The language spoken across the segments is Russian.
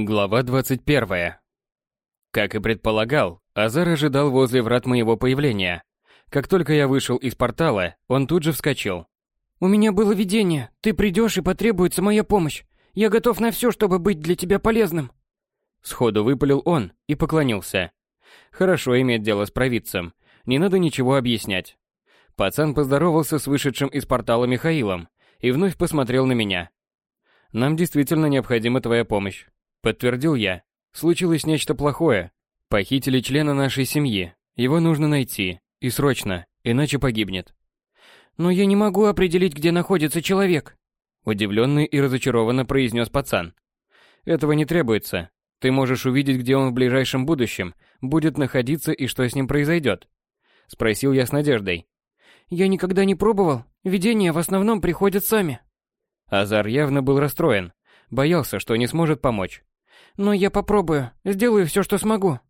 Глава 21. Как и предполагал, Азар ожидал возле врат моего появления. Как только я вышел из портала, он тут же вскочил. «У меня было видение. Ты придешь и потребуется моя помощь. Я готов на все, чтобы быть для тебя полезным». Сходу выпалил он и поклонился. Хорошо иметь дело с провидцем. Не надо ничего объяснять. Пацан поздоровался с вышедшим из портала Михаилом и вновь посмотрел на меня. «Нам действительно необходима твоя помощь», — подтвердил я. «Случилось нечто плохое. Похитили члена нашей семьи. Его нужно найти. И срочно, иначе погибнет». «Но я не могу определить, где находится человек», — удивленный и разочарованно произнес пацан. «Этого не требуется. Ты можешь увидеть, где он в ближайшем будущем будет находиться и что с ним произойдет?» — спросил я с надеждой. «Я никогда не пробовал. Видения в основном приходят сами». Азар явно был расстроен, боялся, что не сможет помочь. «Но я попробую, сделаю все, что смогу».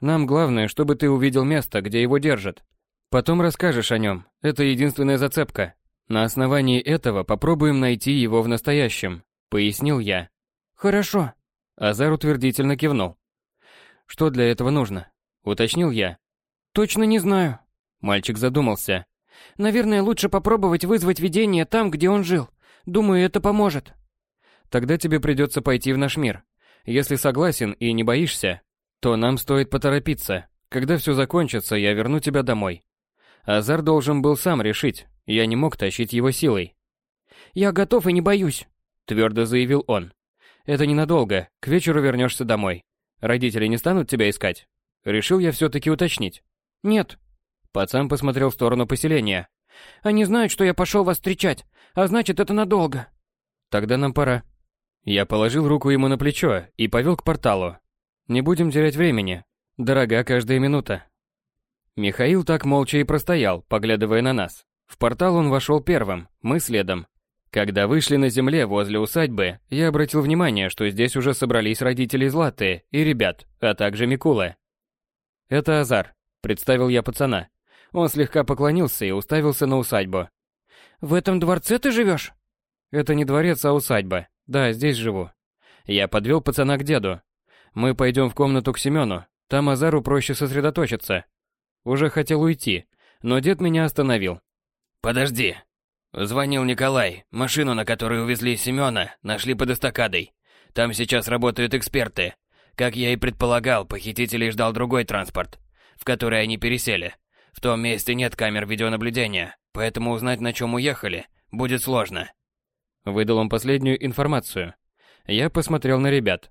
«Нам главное, чтобы ты увидел место, где его держат. Потом расскажешь о нем, это единственная зацепка. На основании этого попробуем найти его в настоящем», — пояснил я. «Хорошо». Азар утвердительно кивнул. «Что для этого нужно?» — уточнил я. «Точно не знаю». Мальчик задумался. «Наверное, лучше попробовать вызвать видение там, где он жил. Думаю, это поможет». Тогда тебе придется пойти в наш мир. Если согласен и не боишься, то нам стоит поторопиться. Когда все закончится, я верну тебя домой. Азар должен был сам решить. Я не мог тащить его силой. Я готов и не боюсь, твердо заявил он. Это ненадолго. К вечеру вернешься домой. Родители не станут тебя искать. Решил я все-таки уточнить. Нет. Пацан посмотрел в сторону поселения. Они знают, что я пошел вас встречать, а значит, это надолго. Тогда нам пора. Я положил руку ему на плечо и повел к порталу. Не будем терять времени. Дорога каждая минута. Михаил так молча и простоял, поглядывая на нас. В портал он вошел первым, мы следом. Когда вышли на земле возле усадьбы, я обратил внимание, что здесь уже собрались родители Златы и ребят, а также Микула. «Это Азар», — представил я пацана. Он слегка поклонился и уставился на усадьбу. «В этом дворце ты живешь?» «Это не дворец, а усадьба. Да, здесь живу. Я подвел пацана к деду. Мы пойдем в комнату к Семену. Там Азару проще сосредоточиться. Уже хотел уйти, но дед меня остановил. Подожди. Звонил Николай. Машину, на которой увезли Семена, нашли под эстакадой. Там сейчас работают эксперты. Как я и предполагал, похитителей ждал другой транспорт, в который они пересели. В том месте нет камер видеонаблюдения, поэтому узнать, на чем уехали, будет сложно. Выдал он последнюю информацию. Я посмотрел на ребят.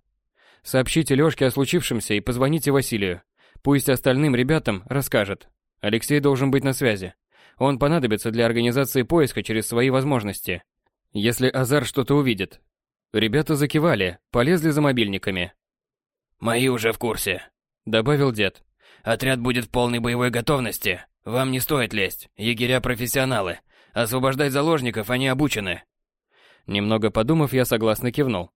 Сообщите Лёшке о случившемся и позвоните Василию. Пусть остальным ребятам расскажет. Алексей должен быть на связи. Он понадобится для организации поиска через свои возможности. Если Азар что-то увидит. Ребята закивали, полезли за мобильниками. «Мои уже в курсе», — добавил дед. «Отряд будет в полной боевой готовности. Вам не стоит лезть. Егеря профессионалы. Освобождать заложников они обучены. Немного подумав, я согласно кивнул.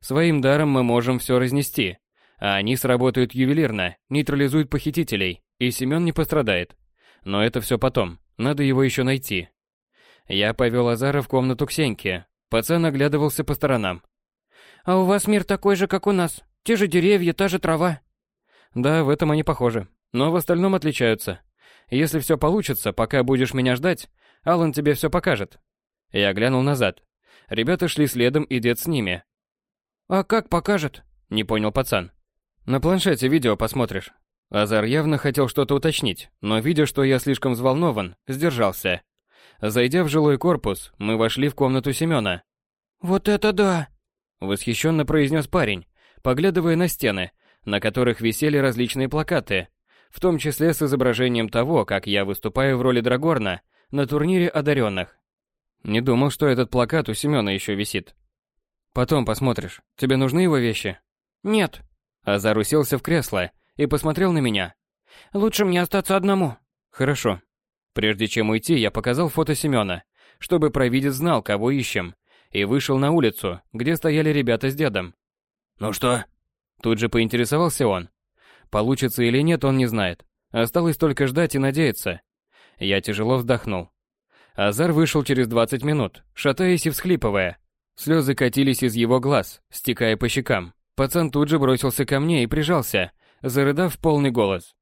Своим даром мы можем все разнести, а они сработают ювелирно, нейтрализуют похитителей, и Семен не пострадает. Но это все потом, надо его еще найти. Я повел Азара в комнату к Сеньке. Пацан оглядывался по сторонам. «А у вас мир такой же, как у нас? Те же деревья, та же трава?» «Да, в этом они похожи, но в остальном отличаются. Если все получится, пока будешь меня ждать, Алан тебе все покажет». Я глянул назад. Ребята шли следом, и дед с ними. «А как покажет?» — не понял пацан. «На планшете видео посмотришь». Азар явно хотел что-то уточнить, но видя, что я слишком взволнован, сдержался. Зайдя в жилой корпус, мы вошли в комнату Семена. «Вот это да!» — восхищенно произнес парень, поглядывая на стены, на которых висели различные плакаты, в том числе с изображением того, как я выступаю в роли Драгорна на турнире одаренных. Не думал, что этот плакат у Семёна еще висит. Потом посмотришь. Тебе нужны его вещи? Нет. Азар уселся в кресло и посмотрел на меня. Лучше мне остаться одному. Хорошо. Прежде чем уйти, я показал фото Семёна, чтобы провидец знал, кого ищем, и вышел на улицу, где стояли ребята с дедом. «Ну что?» Тут же поинтересовался он. Получится или нет, он не знает. Осталось только ждать и надеяться. Я тяжело вздохнул. Азар вышел через 20 минут, шатаясь и всхлипывая. Слезы катились из его глаз, стекая по щекам. Пацан тут же бросился ко мне и прижался, зарыдав в полный голос.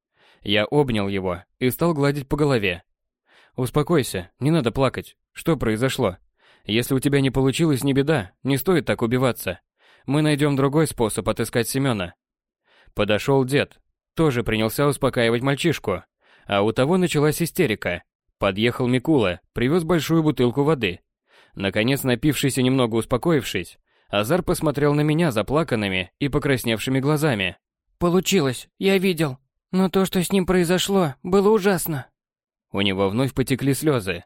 Я обнял его и стал гладить по голове. «Успокойся, не надо плакать. Что произошло? Если у тебя не получилось, не беда, не стоит так убиваться. Мы найдем другой способ отыскать Семена». Подошел дед, тоже принялся успокаивать мальчишку, а у того началась истерика. Подъехал Микула, привез большую бутылку воды. Наконец, напившись и немного успокоившись, Азар посмотрел на меня заплаканными и покрасневшими глазами. «Получилось, я видел. Но то, что с ним произошло, было ужасно». У него вновь потекли слезы.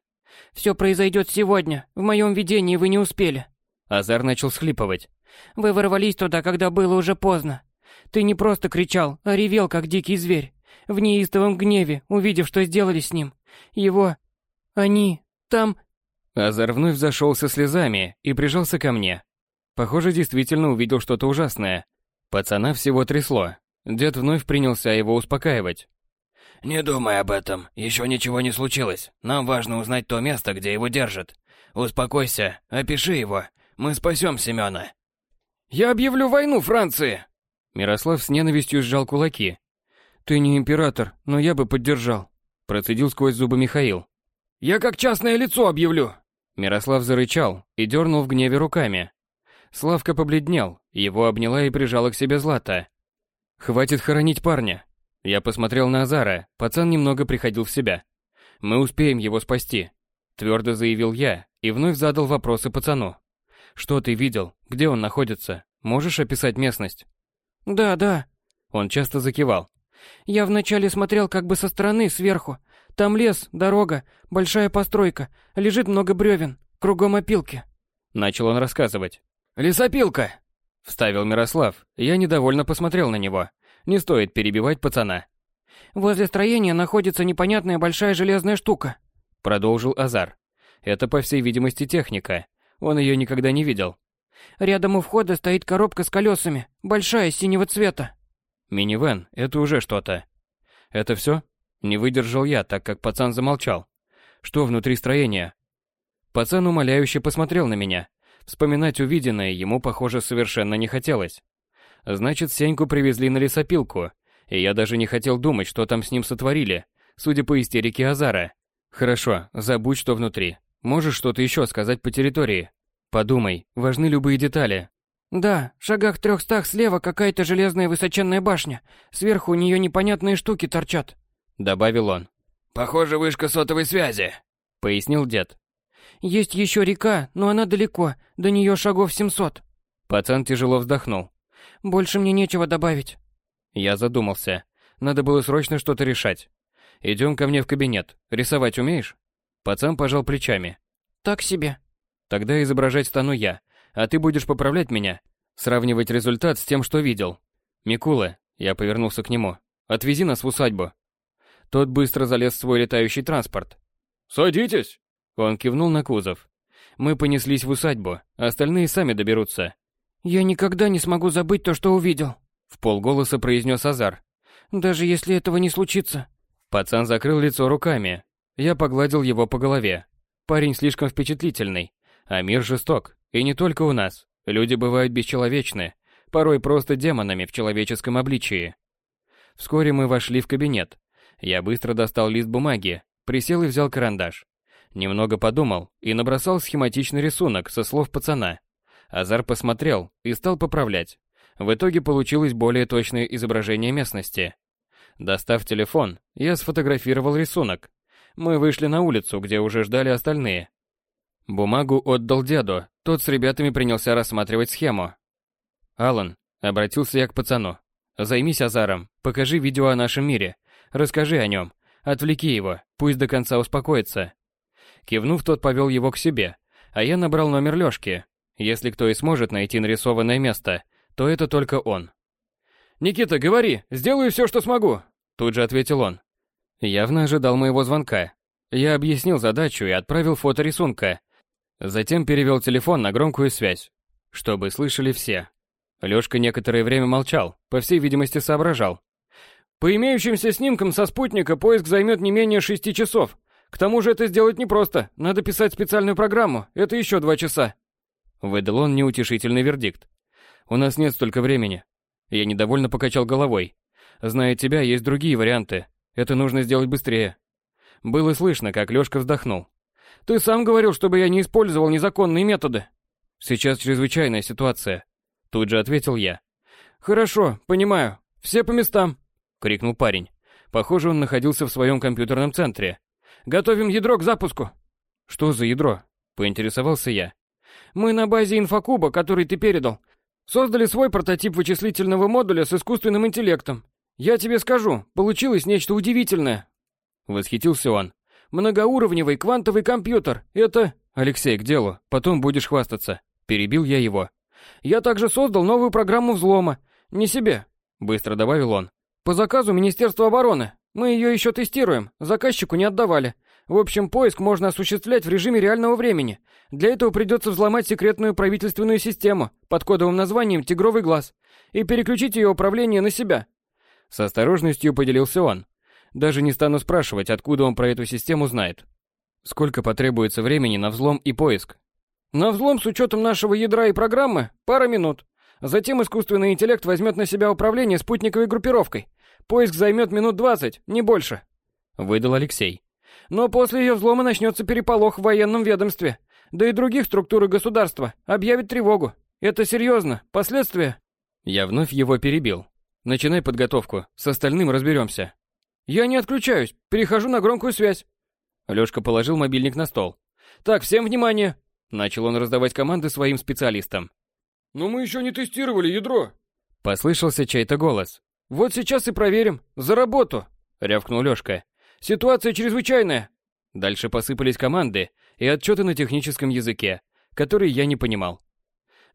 «Все произойдет сегодня. В моем видении вы не успели». Азар начал схлипывать. «Вы ворвались туда, когда было уже поздно. Ты не просто кричал, а ревел, как дикий зверь. В неистовом гневе, увидев, что сделали с ним. Его... Они... Там... Азар вновь зашелся слезами и прижался ко мне. Похоже, действительно увидел что-то ужасное. Пацана всего трясло. Дед вновь принялся его успокаивать. «Не думай об этом, еще ничего не случилось. Нам важно узнать то место, где его держат. Успокойся, опиши его. Мы спасем Семена». «Я объявлю войну Франции!» Мирослав с ненавистью сжал кулаки. «Ты не император, но я бы поддержал», процедил сквозь зубы Михаил. «Я как частное лицо объявлю!» Мирослав зарычал и дернул в гневе руками. Славка побледнел, его обняла и прижала к себе Злата. «Хватит хоронить парня!» Я посмотрел на Азара, пацан немного приходил в себя. «Мы успеем его спасти», — твердо заявил я и вновь задал вопросы пацану. «Что ты видел? Где он находится? Можешь описать местность?» «Да, да». Он часто закивал. «Я вначале смотрел как бы со стороны, сверху. Там лес, дорога, большая постройка, лежит много бревен, кругом опилки». Начал он рассказывать. «Лесопилка!» Вставил Мирослав. Я недовольно посмотрел на него. Не стоит перебивать пацана. «Возле строения находится непонятная большая железная штука», продолжил Азар. Это, по всей видимости, техника. Он ее никогда не видел. Рядом у входа стоит коробка с колесами, большая, синего цвета. Минивэн — это уже что-то. Это все? Не выдержал я, так как пацан замолчал. Что внутри строения? Пацан умоляюще посмотрел на меня. Вспоминать увиденное ему, похоже, совершенно не хотелось. Значит, Сеньку привезли на лесопилку, и я даже не хотел думать, что там с ним сотворили, судя по истерике Азара. Хорошо, забудь, что внутри. Можешь что-то еще сказать по территории? Подумай, важны любые детали. Да, в шагах трехстах слева какая-то железная высоченная башня. Сверху у нее непонятные штуки торчат. Добавил он. Похоже, вышка сотовой связи. Пояснил дед. Есть еще река, но она далеко, до нее шагов 700. Пацан тяжело вздохнул. Больше мне нечего добавить. Я задумался. Надо было срочно что-то решать. Идем ко мне в кабинет. Рисовать умеешь? Пацан пожал плечами. Так себе. Тогда изображать стану я, а ты будешь поправлять меня, сравнивать результат с тем, что видел. Микула, я повернулся к нему, отвези нас в усадьбу. Тот быстро залез в свой летающий транспорт. «Садитесь!» Он кивнул на кузов. Мы понеслись в усадьбу, остальные сами доберутся. «Я никогда не смогу забыть то, что увидел», — в полголоса произнес Азар. «Даже если этого не случится». Пацан закрыл лицо руками. Я погладил его по голове. Парень слишком впечатлительный. А мир жесток. И не только у нас. Люди бывают бесчеловечны, порой просто демонами в человеческом обличии. Вскоре мы вошли в кабинет. Я быстро достал лист бумаги, присел и взял карандаш. Немного подумал и набросал схематичный рисунок со слов пацана. Азар посмотрел и стал поправлять. В итоге получилось более точное изображение местности. Достав телефон, я сфотографировал рисунок. Мы вышли на улицу, где уже ждали остальные. Бумагу отдал деду, тот с ребятами принялся рассматривать схему. «Алан», — обратился я к пацану, — «займись Азаром, покажи видео о нашем мире, расскажи о нем, отвлеки его, пусть до конца успокоится». Кивнув, тот повел его к себе, а я набрал номер Лёшки. Если кто и сможет найти нарисованное место, то это только он. «Никита, говори, сделаю все, что смогу», — тут же ответил он. Явно ожидал моего звонка. Я объяснил задачу и отправил фото рисунка, Затем перевел телефон на громкую связь, чтобы слышали все. Лёшка некоторое время молчал, по всей видимости соображал. По имеющимся снимкам со спутника поиск займет не менее шести часов. К тому же это сделать непросто, надо писать специальную программу, это еще два часа. Выдал он неутешительный вердикт. У нас нет столько времени. Я недовольно покачал головой. Зная тебя, есть другие варианты. Это нужно сделать быстрее. Было слышно, как Лёшка вздохнул. Ты сам говорил, чтобы я не использовал незаконные методы. Сейчас чрезвычайная ситуация. Тут же ответил я. Хорошо, понимаю. Все по местам, крикнул парень. Похоже, он находился в своем компьютерном центре. Готовим ядро к запуску. Что за ядро? Поинтересовался я. Мы на базе инфокуба, который ты передал, создали свой прототип вычислительного модуля с искусственным интеллектом. Я тебе скажу, получилось нечто удивительное. Восхитился он. Многоуровневый квантовый компьютер. Это... Алексей, к делу. Потом будешь хвастаться. Перебил я его. Я также создал новую программу взлома. Не себе. Быстро добавил он. По заказу Министерства обороны. Мы ее еще тестируем. Заказчику не отдавали. В общем, поиск можно осуществлять в режиме реального времени. Для этого придется взломать секретную правительственную систему под кодовым названием «Тигровый глаз» и переключить ее управление на себя. С осторожностью поделился он. Даже не стану спрашивать, откуда он про эту систему знает. Сколько потребуется времени на взлом и поиск? На взлом с учетом нашего ядра и программы пара минут. Затем искусственный интеллект возьмет на себя управление спутниковой группировкой. Поиск займет минут 20, не больше. Выдал Алексей. Но после ее взлома начнется переполох в военном ведомстве. Да и других структур государства объявят тревогу. Это серьезно. Последствия... Я вновь его перебил. Начинай подготовку. С остальным разберемся. Я не отключаюсь, перехожу на громкую связь. Лёшка положил мобильник на стол. Так, всем внимание. Начал он раздавать команды своим специалистам. Но мы еще не тестировали ядро. Послышался чей-то голос. Вот сейчас и проверим. За работу. Рявкнул Лёшка. Ситуация чрезвычайная. Дальше посыпались команды и отчеты на техническом языке, которые я не понимал.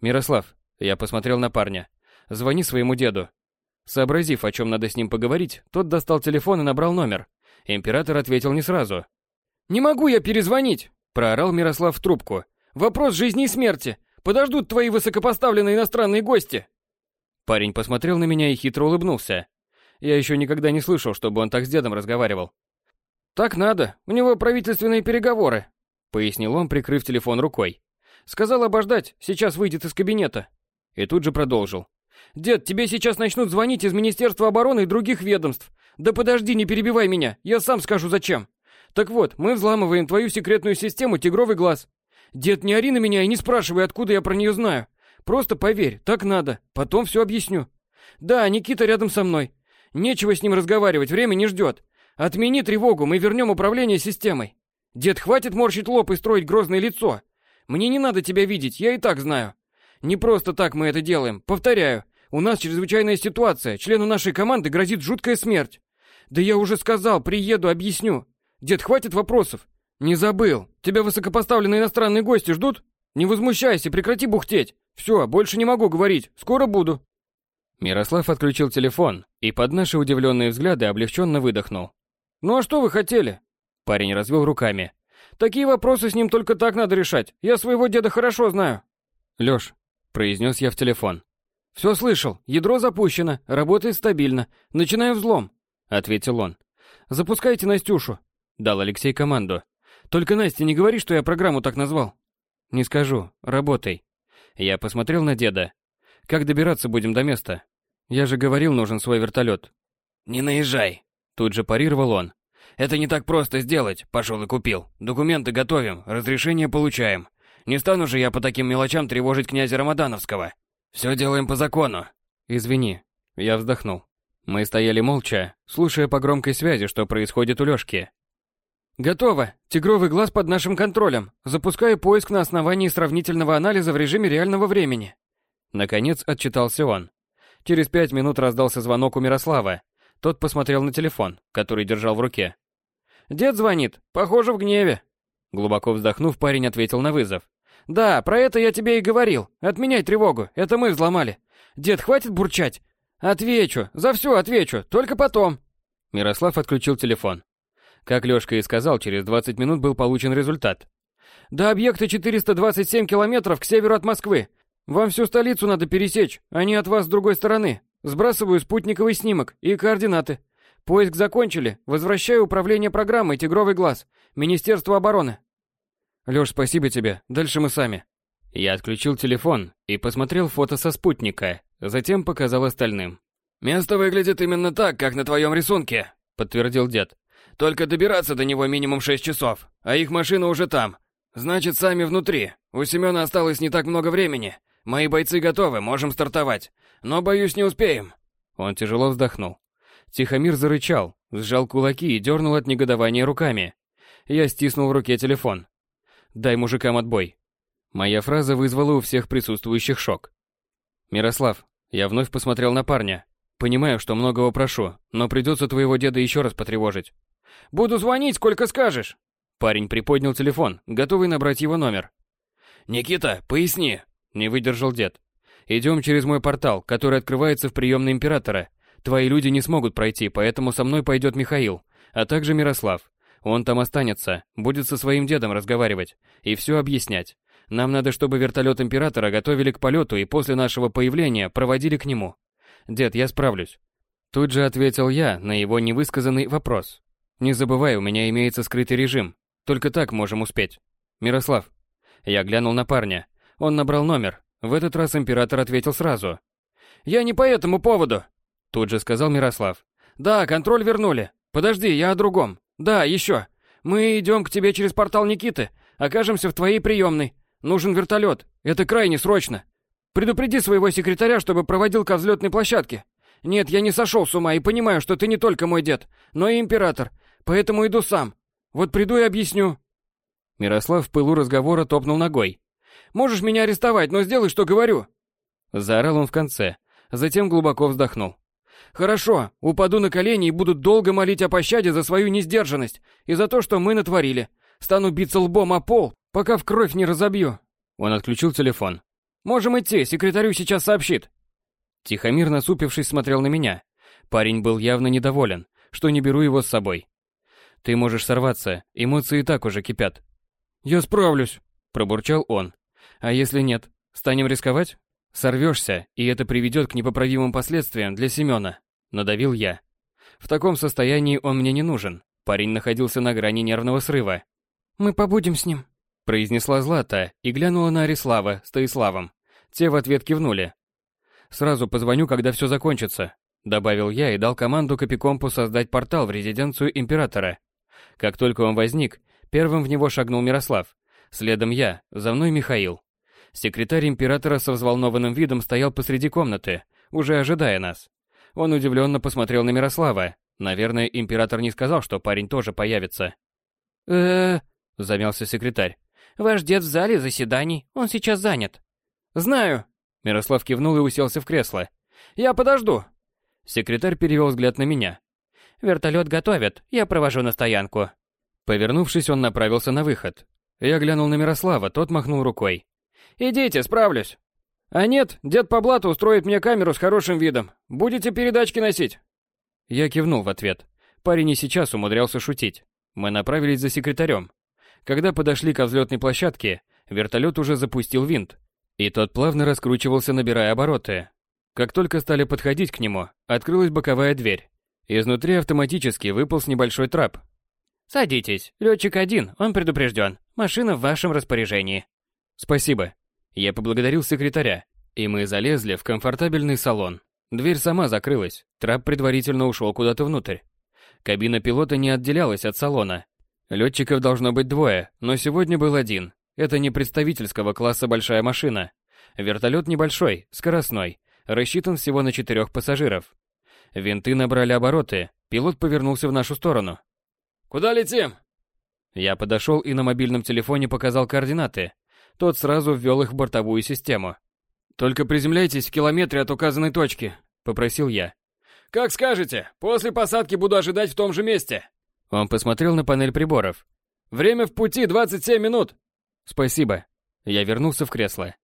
Мирослав, я посмотрел на парня. Звони своему деду. Сообразив, о чем надо с ним поговорить, тот достал телефон и набрал номер. Император ответил не сразу. «Не могу я перезвонить!» – проорал Мирослав в трубку. «Вопрос жизни и смерти! Подождут твои высокопоставленные иностранные гости!» Парень посмотрел на меня и хитро улыбнулся. Я еще никогда не слышал, чтобы он так с дедом разговаривал. «Так надо, у него правительственные переговоры», — пояснил он, прикрыв телефон рукой. «Сказал обождать, сейчас выйдет из кабинета». И тут же продолжил. Дед, тебе сейчас начнут звонить из Министерства обороны и других ведомств. Да подожди, не перебивай меня, я сам скажу зачем. Так вот, мы взламываем твою секретную систему «Тигровый глаз». Дед, не ори на меня и не спрашивай, откуда я про нее знаю. Просто поверь, так надо, потом все объясню. Да, Никита рядом со мной. Нечего с ним разговаривать, время не ждет. Отмени тревогу, мы вернем управление системой. Дед, хватит морщить лоб и строить грозное лицо. Мне не надо тебя видеть, я и так знаю. Не просто так мы это делаем, повторяю. У нас чрезвычайная ситуация. Члену нашей команды грозит жуткая смерть. Да я уже сказал, приеду, объясню. Дед, хватит вопросов. Не забыл. Тебя высокопоставленные иностранные гости ждут? Не возмущайся, прекрати бухтеть. Все, больше не могу говорить. Скоро буду. Мирослав отключил телефон и под наши удивленные взгляды облегченно выдохнул. Ну а что вы хотели? Парень развел руками. Такие вопросы с ним только так надо решать. Я своего деда хорошо знаю. Лёш, произнес я в телефон. «Все слышал. Ядро запущено. Работает стабильно. Начинаю взлом», — ответил он. «Запускайте Настюшу», — дал Алексей команду. «Только Насте не говори, что я программу так назвал». «Не скажу. Работай». Я посмотрел на деда. «Как добираться будем до места? Я же говорил, нужен свой вертолет». «Не наезжай», — тут же парировал он. «Это не так просто сделать. Пошел и купил. Документы готовим, разрешение получаем. Не стану же я по таким мелочам тревожить князя Рамадановского. Все делаем по закону. Извини. Я вздохнул. Мы стояли молча, слушая по громкой связи, что происходит у Лёшки. Готово. Тигровый глаз под нашим контролем. Запускаю поиск на основании сравнительного анализа в режиме реального времени. Наконец отчитался он. Через пять минут раздался звонок у Мирослава. Тот посмотрел на телефон, который держал в руке. «Дед звонит. Похоже, в гневе». Глубоко вздохнув, парень ответил на вызов. Да, про это я тебе и говорил. Отменяй тревогу, это мы взломали. Дед, хватит бурчать. Отвечу, за все отвечу, только потом. Мирослав отключил телефон. Как Лёшка и сказал, через 20 минут был получен результат. До объекта 427 километров к северу от Москвы. Вам всю столицу надо пересечь, а не от вас с другой стороны. Сбрасываю спутниковый снимок и координаты. Поиск закончили. Возвращаю управление программой «Тигровый глаз». Министерство обороны. Лёш, спасибо тебе. Дальше мы сами. Я отключил телефон и посмотрел фото со спутника, затем показал остальным. «Место выглядит именно так, как на твоем рисунке», — подтвердил дед. «Только добираться до него минимум шесть часов, а их машина уже там. Значит, сами внутри. У Семена осталось не так много времени. Мои бойцы готовы, можем стартовать. Но, боюсь, не успеем». Он тяжело вздохнул. Тихомир зарычал, сжал кулаки и дернул от негодования руками. Я стиснул в руке телефон. «Дай мужикам отбой». Моя фраза вызвала у всех присутствующих шок. «Мирослав, я вновь посмотрел на парня. Понимаю, что многого прошу, но придется твоего деда еще раз потревожить». «Буду звонить, сколько скажешь». Парень приподнял телефон, готовый набрать его номер. «Никита, поясни», — не выдержал дед. «Идем через мой портал, который открывается в приемной императора. Твои люди не смогут пройти, поэтому со мной пойдет Михаил, а также Мирослав. Он там останется, будет со своим дедом разговаривать и все объяснять. Нам надо, чтобы вертолет Императора готовили к полету и после нашего появления проводили к нему. Дед, я справлюсь. Тут же ответил я на его невысказанный вопрос. Не забывай, у меня имеется скрытый режим. Только так можем успеть. Мирослав. Я глянул на парня. Он набрал номер. В этот раз император ответил сразу. «Я не по этому поводу», — тут же сказал Мирослав. «Да, контроль вернули. Подожди, я о другом. Да, еще. Мы идем к тебе через портал Никиты. Окажемся в твоей приемной. Нужен вертолет. Это крайне срочно. Предупреди своего секретаря, чтобы проводил ко взлетной площадке. Нет, я не сошел с ума и понимаю, что ты не только мой дед, но и император. Поэтому иду сам. Вот приду и объясню. Мирослав в пылу разговора топнул ногой. Можешь меня арестовать, но сделай, что говорю. Заорал он в конце, затем глубоко вздохнул. Хорошо, упаду на колени и буду долго молить о пощаде за свою несдержанность и за то, что мы натворили. Стану биться лбом о пол, пока в кровь не разобью. Он отключил телефон. Можем идти, секретарю сейчас сообщит. Тихомир, насупившись, смотрел на меня. Парень был явно недоволен, что не беру его с собой. Ты можешь сорваться, эмоции и так уже кипят. Я справлюсь, пробурчал он. А если нет, станем рисковать? Сорвешься, и это приведет к непоправимым последствиям для Семена. Надавил я. В таком состоянии он мне не нужен. Парень находился на грани нервного срыва. «Мы побудем с ним», — произнесла Злата и глянула на Арислава с Таиславом. Те в ответ кивнули. «Сразу позвоню, когда все закончится», — добавил я и дал команду Капикомпу создать портал в резиденцию Императора. Как только он возник, первым в него шагнул Мирослав. Следом я, за мной Михаил. Секретарь Императора со взволнованным видом стоял посреди комнаты, уже ожидая нас. Он удивленно посмотрел на Мирослава. Наверное, Император не сказал, что парень тоже появится. э — замялся секретарь. «Ваш дед в зале заседаний, он сейчас занят». «Знаю», — Мирослав кивнул и уселся в кресло. «Я подожду». Секретарь перевел взгляд на меня. «Вертолет готовят, я провожу на стоянку». Повернувшись, он направился на выход. Я глянул на Мирослава, тот махнул рукой. «Идите, справлюсь». «А нет, дед по блату устроит мне камеру с хорошим видом. Будете передачки носить?» Я кивнул в ответ. Парень и сейчас умудрялся шутить. Мы направились за секретарем. Когда подошли к взлетной площадке, вертолет уже запустил винт, и тот плавно раскручивался, набирая обороты. Как только стали подходить к нему, открылась боковая дверь. Изнутри автоматически выполз небольшой трап. «Садитесь. Летчик один, он предупрежден. Машина в вашем распоряжении». «Спасибо». Я поблагодарил секретаря, и мы залезли в комфортабельный салон. Дверь сама закрылась, трап предварительно ушел куда-то внутрь. Кабина пилота не отделялась от салона, Летчиков должно быть двое, но сегодня был один. Это не представительского класса большая машина. Вертолет небольшой, скоростной, рассчитан всего на четырех пассажиров. Винты набрали обороты, пилот повернулся в нашу сторону. «Куда летим?» Я подошел и на мобильном телефоне показал координаты. Тот сразу ввел их в бортовую систему. «Только приземляйтесь в километре от указанной точки», — попросил я. «Как скажете. После посадки буду ожидать в том же месте». Он посмотрел на панель приборов. «Время в пути 27 минут!» «Спасибо». Я вернулся в кресло.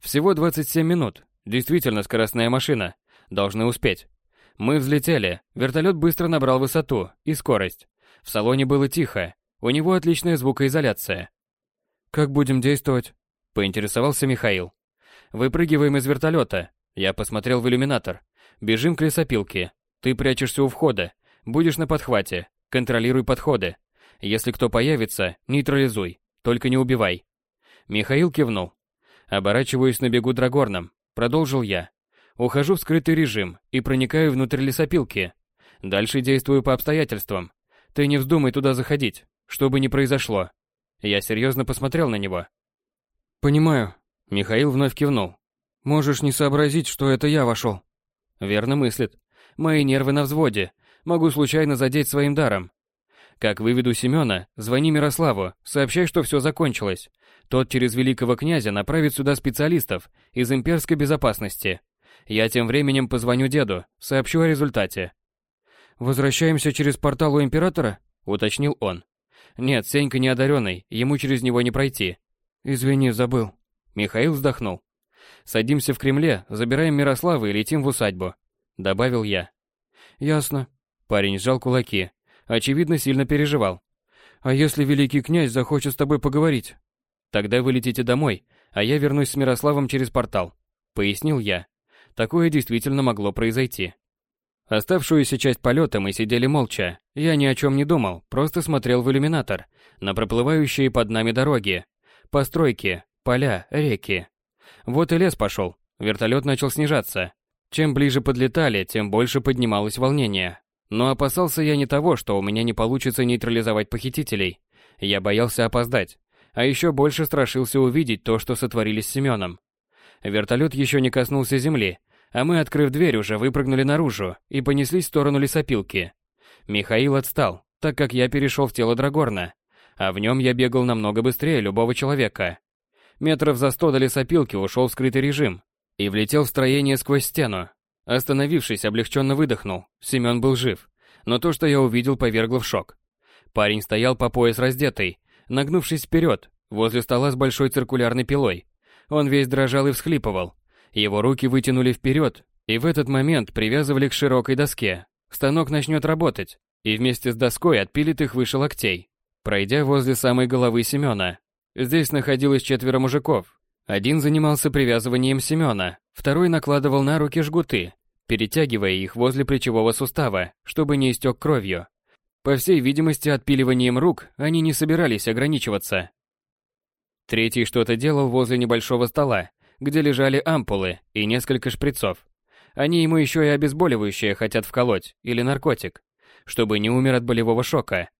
«Всего 27 минут. Действительно скоростная машина. Должны успеть». Мы взлетели. Вертолет быстро набрал высоту и скорость. В салоне было тихо. У него отличная звукоизоляция. «Как будем действовать?» – поинтересовался Михаил. «Выпрыгиваем из вертолета». Я посмотрел в иллюминатор. «Бежим к лесопилке. Ты прячешься у входа. Будешь на подхвате. Контролируй подходы. Если кто появится, нейтрализуй. Только не убивай. Михаил кивнул. Оборачиваюсь на бегу драгорном. Продолжил я. Ухожу в скрытый режим и проникаю внутрь лесопилки. Дальше действую по обстоятельствам. Ты не вздумай туда заходить, что бы ни произошло. Я серьезно посмотрел на него. Понимаю. Михаил вновь кивнул. Можешь не сообразить, что это я вошел. Верно мыслит. Мои нервы на взводе. Могу случайно задеть своим даром. Как выведу Семена, звони Мирославу, сообщай, что все закончилось. Тот через великого князя направит сюда специалистов из имперской безопасности. Я тем временем позвоню деду, сообщу о результате. «Возвращаемся через портал у Императора?» — уточнил он. «Нет, Сенька не одаренный, ему через него не пройти». «Извини, забыл». Михаил вздохнул. «Садимся в Кремле, забираем Мирослава и летим в усадьбу», — добавил я. «Ясно». Парень сжал кулаки. Очевидно, сильно переживал. «А если великий князь захочет с тобой поговорить?» «Тогда вы летите домой, а я вернусь с Мирославом через портал», — пояснил я. Такое действительно могло произойти. Оставшуюся часть полета мы сидели молча. Я ни о чем не думал, просто смотрел в иллюминатор, на проплывающие под нами дороги, постройки, поля, реки. Вот и лес пошел, вертолет начал снижаться. Чем ближе подлетали, тем больше поднималось волнение. Но опасался я не того, что у меня не получится нейтрализовать похитителей. Я боялся опоздать. А еще больше страшился увидеть то, что сотворили с Семеном. Вертолет еще не коснулся земли, а мы, открыв дверь, уже выпрыгнули наружу и понеслись в сторону лесопилки. Михаил отстал, так как я перешел в тело Драгорна, а в нем я бегал намного быстрее любого человека. Метров за сто до лесопилки ушел в скрытый режим и влетел в строение сквозь стену. Остановившись, облегченно выдохнул. Семен был жив, но то, что я увидел, повергло в шок. Парень стоял по пояс раздетый, нагнувшись вперед, возле стола с большой циркулярной пилой, он весь дрожал и всхлипывал. Его руки вытянули вперед, и в этот момент привязывали к широкой доске. Станок начнет работать, и вместе с доской отпилит их выше локтей, пройдя возле самой головы Семена. Здесь находилось четверо мужиков. Один занимался привязыванием Семена, второй накладывал на руки жгуты, перетягивая их возле плечевого сустава, чтобы не истек кровью. По всей видимости, отпиливанием рук они не собирались ограничиваться. Третий что-то делал возле небольшого стола, где лежали ампулы и несколько шприцов. Они ему еще и обезболивающее хотят вколоть, или наркотик, чтобы не умер от болевого шока.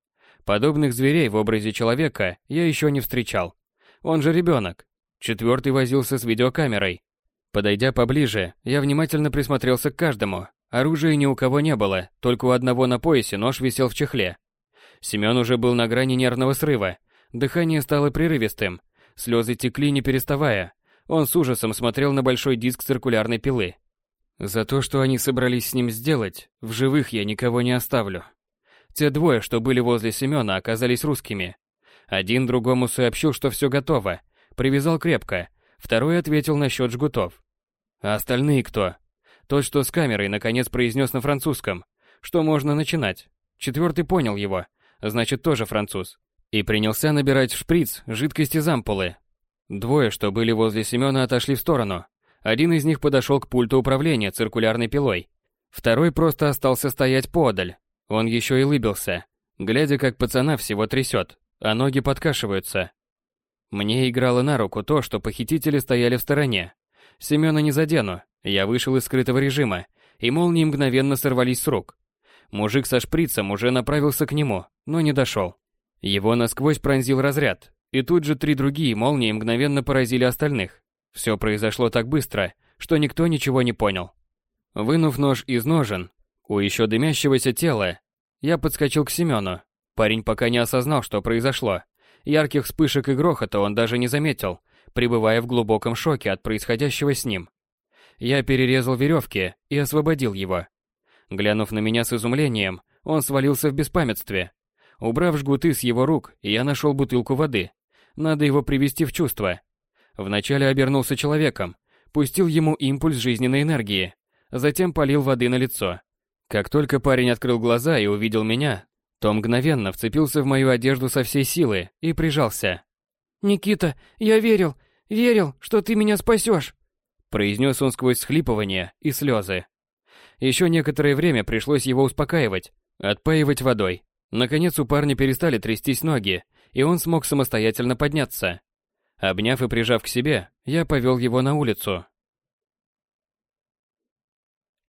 Подобных зверей в образе человека я еще не встречал. Он же ребенок. Четвертый возился с видеокамерой. Подойдя поближе, я внимательно присмотрелся к каждому. Оружия ни у кого не было, только у одного на поясе нож висел в чехле. Семен уже был на грани нервного срыва. Дыхание стало прерывистым, Слезы текли не переставая. Он с ужасом смотрел на большой диск циркулярной пилы. За то, что они собрались с ним сделать, в живых я никого не оставлю. Те двое, что были возле Семена, оказались русскими. Один другому сообщил, что все готово, привязал крепко, второй ответил насчет жгутов. А остальные кто? Тот, что с камерой, наконец произнес на французском, что можно начинать. Четвертый понял его, значит тоже француз и принялся набирать в шприц жидкость из ампулы. Двое, что были возле Семена, отошли в сторону. Один из них подошел к пульту управления циркулярной пилой. Второй просто остался стоять подаль. Он еще и лыбился, глядя, как пацана всего трясет, а ноги подкашиваются. Мне играло на руку то, что похитители стояли в стороне. Семена не задену, я вышел из скрытого режима, и молнии мгновенно сорвались с рук. Мужик со шприцем уже направился к нему, но не дошел. Его насквозь пронзил разряд, и тут же три другие молнии мгновенно поразили остальных. Все произошло так быстро, что никто ничего не понял. Вынув нож из ножен, у еще дымящегося тела, я подскочил к Семену. Парень пока не осознал, что произошло. Ярких вспышек и грохота он даже не заметил, пребывая в глубоком шоке от происходящего с ним. Я перерезал веревки и освободил его. Глянув на меня с изумлением, он свалился в беспамятстве, Убрав жгуты с его рук, я нашел бутылку воды. Надо его привести в чувство. Вначале обернулся человеком, пустил ему импульс жизненной энергии, затем полил воды на лицо. Как только парень открыл глаза и увидел меня, то мгновенно вцепился в мою одежду со всей силы и прижался. «Никита, я верил, верил, что ты меня спасешь!» произнес он сквозь схлипывания и слезы. Еще некоторое время пришлось его успокаивать, отпаивать водой, Наконец у парня перестали трястись ноги, и он смог самостоятельно подняться. Обняв и прижав к себе, я повел его на улицу,